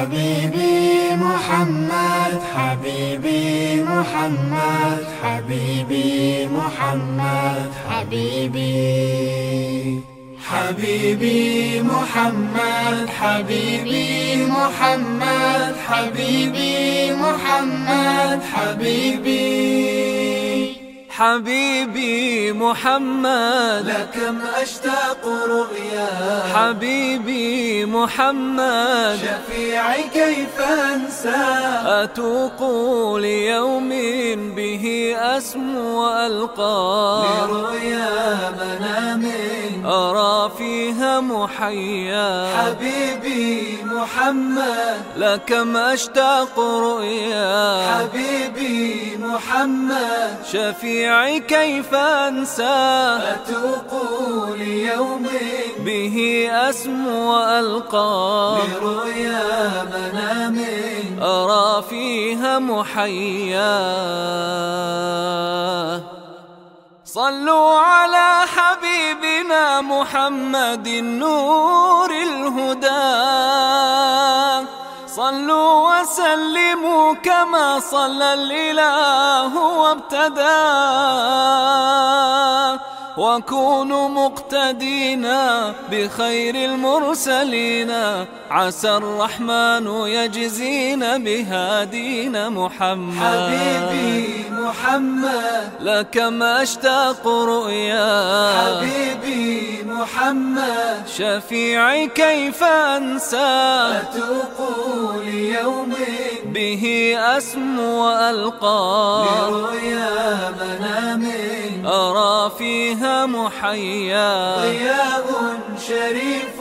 حبيبي محمد حبيبي محمد حبيبي محمد حبيبي. حبيبي محمد حبيبي محمد حبيبي محمد حبيبي. حبيبي محمد لكم أشتاق رؤيا. حبيبي محمد. شفيعي كيف أنسى؟ أتوق ليوم به أسمو وألقى. لرؤيا منام أرى فيها محيا. حبيبي محمد. لكم أشتاق رؤيا. حبيبي محمد. شفيعي كيف أنسى. أتوق ليوم به أسمو وألقى. لرؤيا منام. أرى فيها محيا. صلوا على حبيبنا محمد نور الهدى. صلوا وسلموا كما صلى الإله وابتدى. وكونوا مقتدينا بخير المرسلين. عسى الرحمن يجزينا بهادينا محمد. حبيبي. محمد. لك ما اشتاق رؤيا. حبيبي محمد. شفيعي كيف أنسى. أتوق ليوم به أسمو وألقى. لرؤيا منام. أرى فيها محيا. ضياء شريف.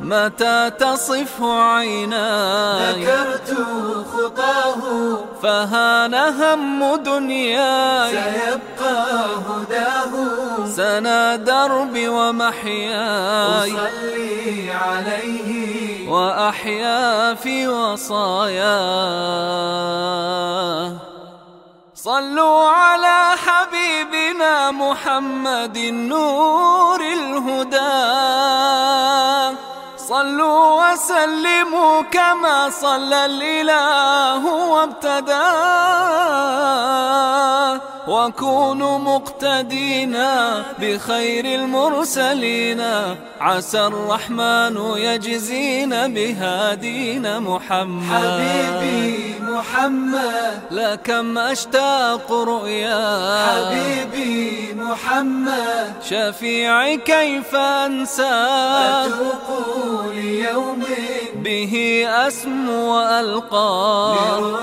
متى تصف عيناي ذكرت خطاه. فهان هم دنياي سيبقى هداه. سنا دربي ومحياي. أصلي عليه. وأحيا في وصاياه صلوا على حبيبنا محمد نور الهدى. صلوا وسلموا كما صلى الإله وابتدى. وكونوا مقتدينا بخير المرسلين. عسى الرحمن يجزينا بهادينا محمد. حبيبي محمد. لكم أشتاق رؤيا. حبيبي محمد. شفيعي كيف أنسى. أتوق ليوم به أسمو وألقى.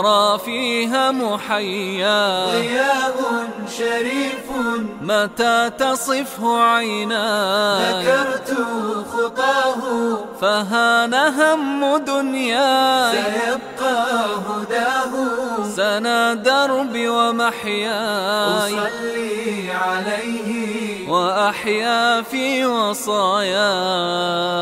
أرى فيها محيا. ضياء شريف. متى تصفه عيناي ذكرت خطاه. فهان هم دنياي سيبقى هداه. سنا دربي ومحياي أصلي عليه. وأحيا في وصاياه